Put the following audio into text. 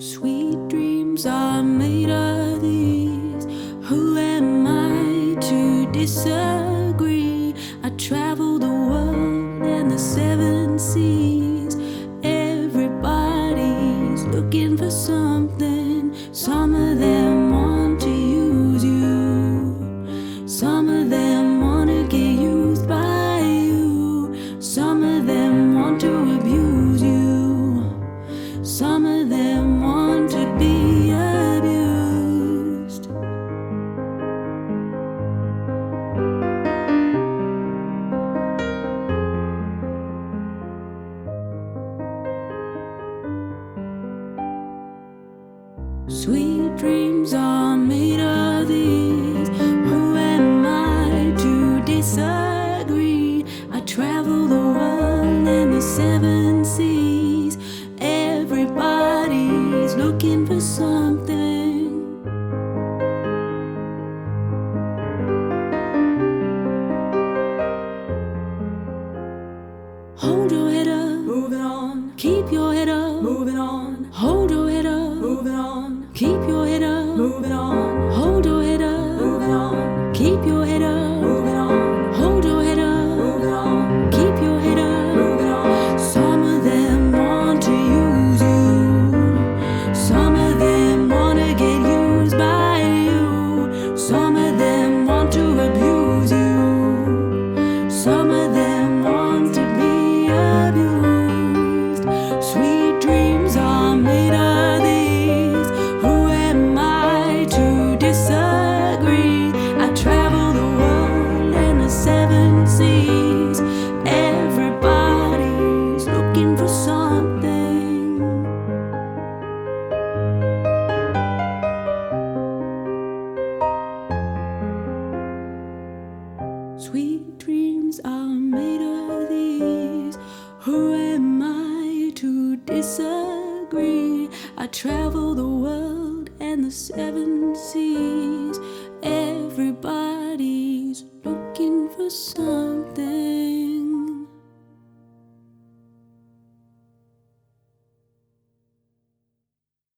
Sweet dreams are made of these. Who am I to disagree? I travel the world and the seven seas. Sweet dreams are made of these. Who am I to disagree? I travel the world and the seven seas. Everybody's looking for something. I travel the world and the seven seas. Everybody's looking for some.